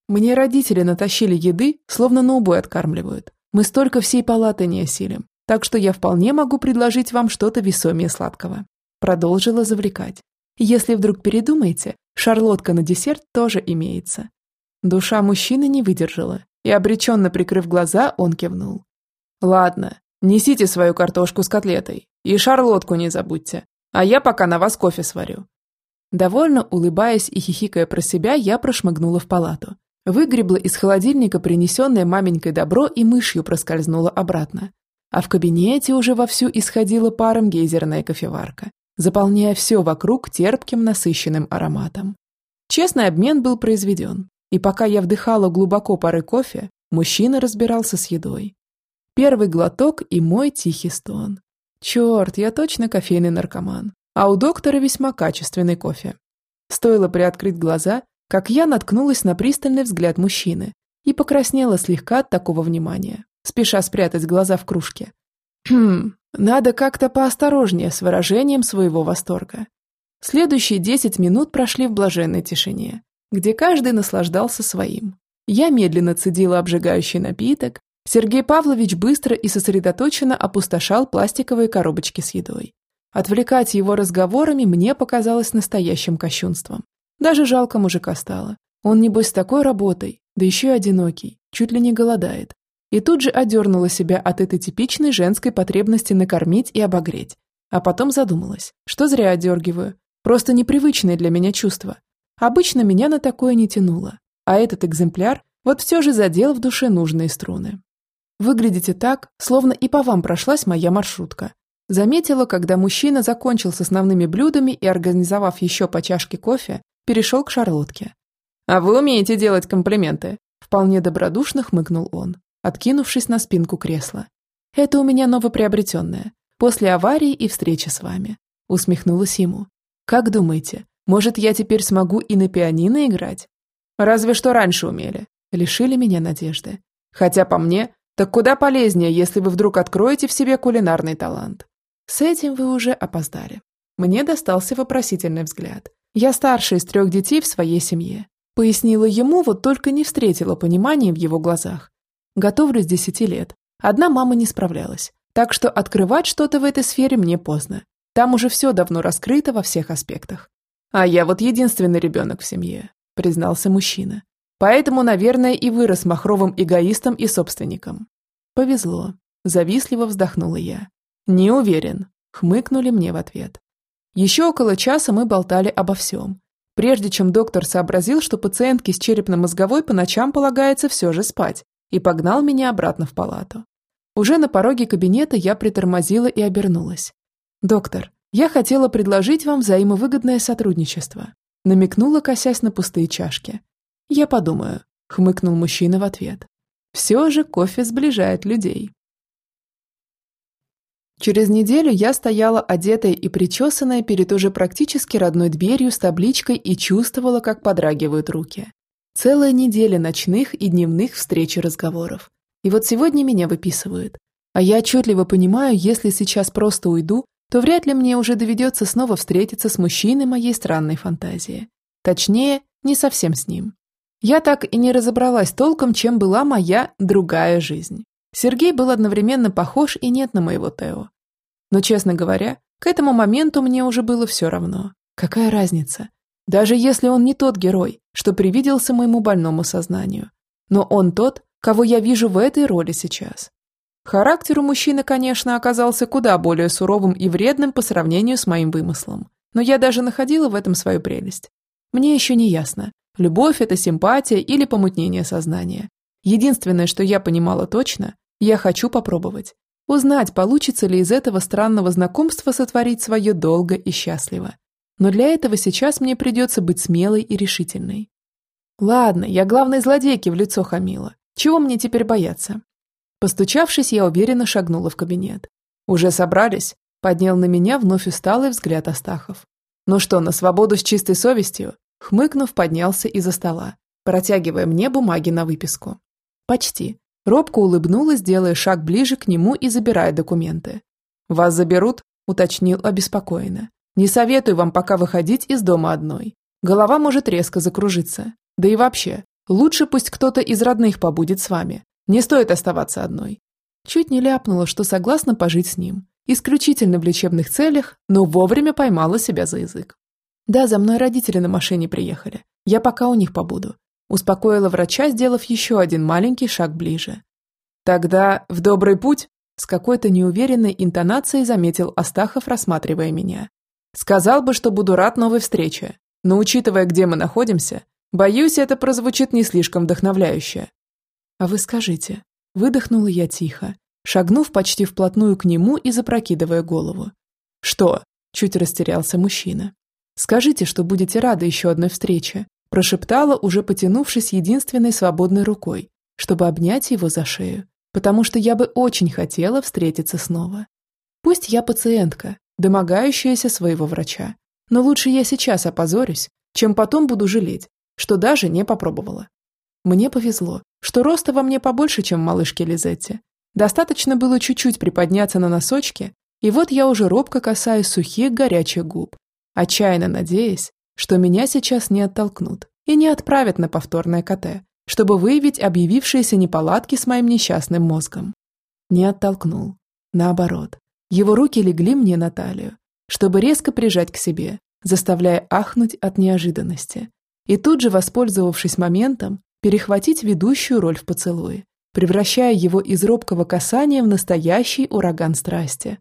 Мне родители натащили еды, словно на убой откармливают. Мы столько всей палаты не осилим, так что я вполне могу предложить вам что-то весомее сладкого. Продолжила завлекать. Если вдруг передумаете, шарлотка на десерт тоже имеется. Душа мужчины не выдержала, и обреченно прикрыв глаза, он кивнул. Ладно, несите свою картошку с котлетой, и шарлотку не забудьте, а я пока на вас кофе сварю. Довольно улыбаясь и хихикая про себя, я прошмыгнула в палату, Выгребла из холодильника принесенное маменькой добро и мышью проскользнула обратно. А в кабинете уже вовсю исходила паром гейзерная кофеварка, заполняя все вокруг терпким насыщенным ароматом. Честный обмен был произведен, и пока я вдыхала глубоко пары кофе, мужчина разбирался с едой. Первый глоток и мой тихий стон. Черт, я точно кофейный наркоман, а у доктора весьма качественный кофе. Стоило приоткрыть глаза, как я наткнулась на пристальный взгляд мужчины и покраснела слегка от такого внимания, спеша спрятать глаза в кружке. Хм, надо как-то поосторожнее с выражением своего восторга. Следующие десять минут прошли в блаженной тишине, где каждый наслаждался своим. Я медленно цедила обжигающий напиток. Сергей Павлович быстро и сосредоточенно опустошал пластиковые коробочки с едой. Отвлекать его разговорами мне показалось настоящим кощунством. Даже жалко мужика стало. Он, небось, с такой работой, да еще и одинокий, чуть ли не голодает. И тут же одернула себя от этой типичной женской потребности накормить и обогреть. А потом задумалась, что зря одергиваю. Просто непривычное для меня чувство. Обычно меня на такое не тянуло. А этот экземпляр вот все же задел в душе нужные струны. Выглядите так, словно и по вам прошлась моя маршрутка. Заметила, когда мужчина закончил с основными блюдами и, организовав еще по чашке кофе, перешел к шарлотке. «А вы умеете делать комплименты?» Вполне добродушно хмыкнул он, откинувшись на спинку кресла. «Это у меня новоприобретенное. После аварии и встречи с вами». Усмехнулась ему. «Как думаете, может, я теперь смогу и на пианино играть?» «Разве что раньше умели». Лишили меня надежды. Хотя по мне, так куда полезнее, если вы вдруг откроете в себе кулинарный талант. С этим вы уже опоздали. Мне достался вопросительный взгляд. Я старшая из трех детей в своей семье. Пояснила ему, вот только не встретила понимания в его глазах. Готовлю с десяти лет. Одна мама не справлялась. Так что открывать что-то в этой сфере мне поздно. Там уже все давно раскрыто во всех аспектах. А я вот единственный ребенок в семье, признался мужчина. Поэтому, наверное, и вырос махровым эгоистом и собственником. Повезло. Завистливо вздохнула я. Не уверен. Хмыкнули мне в ответ. Еще около часа мы болтали обо всем. Прежде чем доктор сообразил, что пациентке с черепно-мозговой по ночам полагается все же спать, и погнал меня обратно в палату. Уже на пороге кабинета я притормозила и обернулась. «Доктор, я хотела предложить вам взаимовыгодное сотрудничество», намекнула, косясь на пустые чашки. «Я подумаю», — хмыкнул мужчина в ответ. «Все же кофе сближает людей». Через неделю я стояла одетая и причесанная перед уже практически родной дверью с табличкой и чувствовала, как подрагивают руки. Целая неделя ночных и дневных встреч и разговоров. И вот сегодня меня выписывают. А я отчетливо понимаю, если сейчас просто уйду, то вряд ли мне уже доведется снова встретиться с мужчиной моей странной фантазии. Точнее, не совсем с ним. Я так и не разобралась толком, чем была моя другая жизнь. Сергей был одновременно похож и нет на моего Тео. Но, честно говоря, к этому моменту мне уже было все равно. Какая разница? Даже если он не тот герой, что привиделся моему больному сознанию. Но он тот, кого я вижу в этой роли сейчас. Характер у мужчины, конечно, оказался куда более суровым и вредным по сравнению с моим вымыслом. Но я даже находила в этом свою прелесть. Мне еще не ясно, любовь это симпатия или помутнение сознания. Единственное, что я понимала точно, я хочу попробовать. Узнать, получится ли из этого странного знакомства сотворить свое долго и счастливо. Но для этого сейчас мне придется быть смелой и решительной. Ладно, я главной злодейке в лицо хамила. Чего мне теперь бояться? Постучавшись, я уверенно шагнула в кабинет. «Уже собрались?» – поднял на меня вновь усталый взгляд Астахов. «Ну что, на свободу с чистой совестью?» Хмыкнув, поднялся из-за стола, протягивая мне бумаги на выписку. «Почти. Робко улыбнулась, делая шаг ближе к нему и забирая документы. «Вас заберут?» – уточнил обеспокоенно. «Не советую вам пока выходить из дома одной. Голова может резко закружиться. Да и вообще, лучше пусть кто-то из родных побудет с вами. Не стоит оставаться одной». Чуть не ляпнула, что согласна пожить с ним. Исключительно в лечебных целях, но вовремя поймала себя за язык. «Да, за мной родители на машине приехали. Я пока у них побуду. Успокоила врача, сделав еще один маленький шаг ближе. «Тогда в добрый путь?» С какой-то неуверенной интонацией заметил Астахов, рассматривая меня. «Сказал бы, что буду рад новой встрече, но учитывая, где мы находимся, боюсь, это прозвучит не слишком вдохновляюще». «А вы скажите». Выдохнула я тихо, шагнув почти вплотную к нему и запрокидывая голову. «Что?» – чуть растерялся мужчина. «Скажите, что будете рады еще одной встрече, Прошептала, уже потянувшись единственной свободной рукой, чтобы обнять его за шею, потому что я бы очень хотела встретиться снова. Пусть я пациентка, домогающаяся своего врача, но лучше я сейчас опозорюсь, чем потом буду жалеть, что даже не попробовала. Мне повезло, что роста во мне побольше, чем малышке Лизетте. Достаточно было чуть-чуть приподняться на носочки, и вот я уже робко касаюсь сухих горячих губ, отчаянно надеясь, что меня сейчас не оттолкнут и не отправят на повторное КТ, чтобы выявить объявившиеся неполадки с моим несчастным мозгом. Не оттолкнул. Наоборот, его руки легли мне на талию, чтобы резко прижать к себе, заставляя ахнуть от неожиданности. И тут же, воспользовавшись моментом, перехватить ведущую роль в поцелуе, превращая его из робкого касания в настоящий ураган страсти.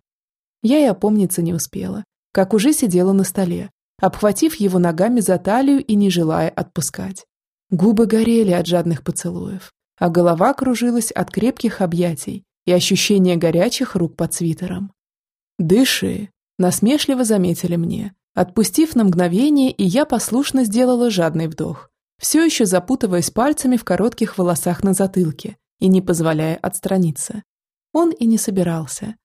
Я и опомниться не успела, как уже сидела на столе, обхватив его ногами за талию и не желая отпускать. Губы горели от жадных поцелуев, а голова кружилась от крепких объятий и ощущения горячих рук под свитером. «Дыши!» – насмешливо заметили мне, отпустив на мгновение, и я послушно сделала жадный вдох, все еще запутываясь пальцами в коротких волосах на затылке и не позволяя отстраниться. Он и не собирался.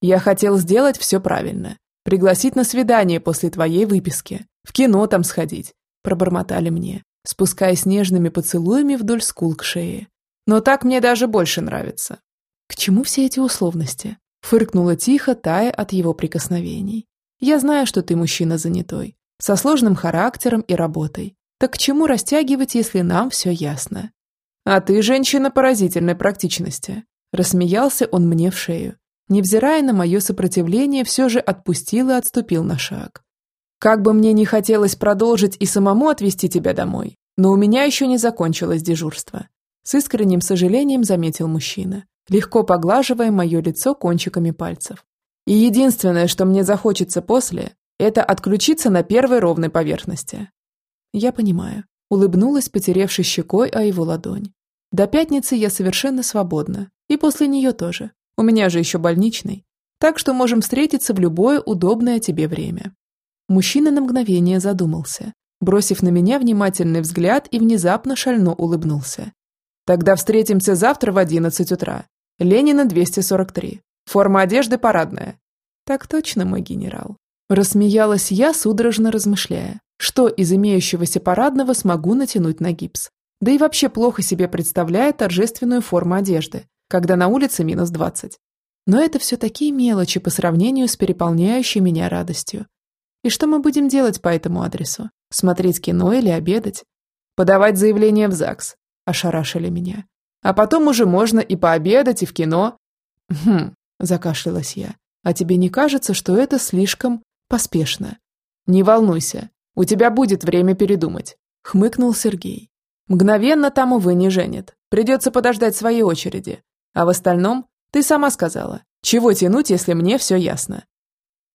«Я хотел сделать все правильно. Пригласить на свидание после твоей выписки. В кино там сходить», – пробормотали мне, спускаясь нежными поцелуями вдоль скул к шее. «Но так мне даже больше нравится». «К чему все эти условности?» – фыркнула тихо, тая от его прикосновений. «Я знаю, что ты мужчина занятой, со сложным характером и работой, так к чему растягивать, если нам все ясно? А ты женщина поразительной практичности. Рассмеялся он мне в шею. Невзирая на мое сопротивление, все же отпустил и отступил на шаг. Как бы мне не хотелось продолжить и самому отвезти тебя домой, но у меня еще не закончилось дежурство. С искренним сожалением заметил мужчина, легко поглаживая мое лицо кончиками пальцев. И единственное, что мне захочется после, это отключиться на первой ровной поверхности. Я понимаю. Улыбнулась, потеревшей щекой о его ладонь. До пятницы я совершенно свободна. И после нее тоже. У меня же еще больничный. Так что можем встретиться в любое удобное тебе время. Мужчина на мгновение задумался, бросив на меня внимательный взгляд и внезапно шально улыбнулся. Тогда встретимся завтра в 11 утра. Ленина 243. Форма одежды парадная. Так точно, мой генерал. Рассмеялась я, судорожно размышляя. Что из имеющегося парадного смогу натянуть на гипс? Да и вообще плохо себе представляю торжественную форму одежды, когда на улице минус 20. Но это все такие мелочи по сравнению с переполняющей меня радостью. И что мы будем делать по этому адресу? Смотреть кино или обедать? Подавать заявление в ЗАГС, ошарашили меня. А потом уже можно и пообедать, и в кино. Хм, закашлялась я. А тебе не кажется, что это слишком поспешно? Не волнуйся, у тебя будет время передумать», – хмыкнул Сергей. «Мгновенно там, увы, не женит. Придется подождать своей очереди. А в остальном, ты сама сказала, чего тянуть, если мне все ясно?»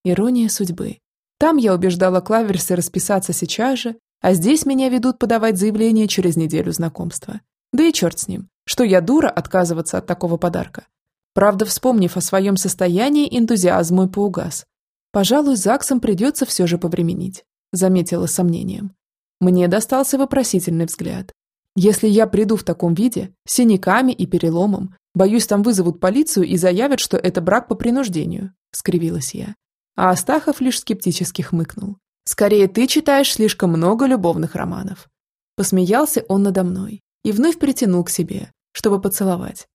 Ирония судьбы. Там я убеждала Клаверса расписаться сейчас же, а здесь меня ведут подавать заявление через неделю знакомства. Да и черт с ним, что я дура отказываться от такого подарка. Правда, вспомнив о своем состоянии, энтузиазм мой поугас. Пожалуй, ЗАГСом придется все же повременить заметила с сомнением. Мне достался вопросительный взгляд. Если я приду в таком виде, с синяками и переломом, боюсь, там вызовут полицию и заявят, что это брак по принуждению, скривилась я. А Астахов лишь скептически хмыкнул. Скорее, ты читаешь слишком много любовных романов. Посмеялся он надо мной и вновь притянул к себе, чтобы поцеловать.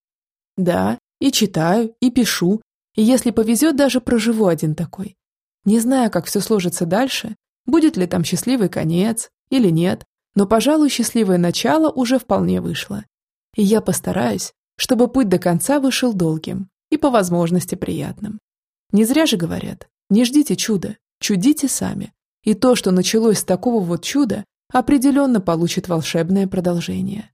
Да, и читаю, и пишу, и если повезет, даже проживу один такой. Не знаю, как все сложится дальше, Будет ли там счастливый конец или нет, но, пожалуй, счастливое начало уже вполне вышло. И я постараюсь, чтобы путь до конца вышел долгим и по возможности приятным. Не зря же говорят, не ждите чуда, чудите сами. И то, что началось с такого вот чуда, определенно получит волшебное продолжение.